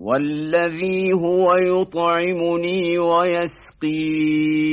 والذي هو يطعمني ويسقين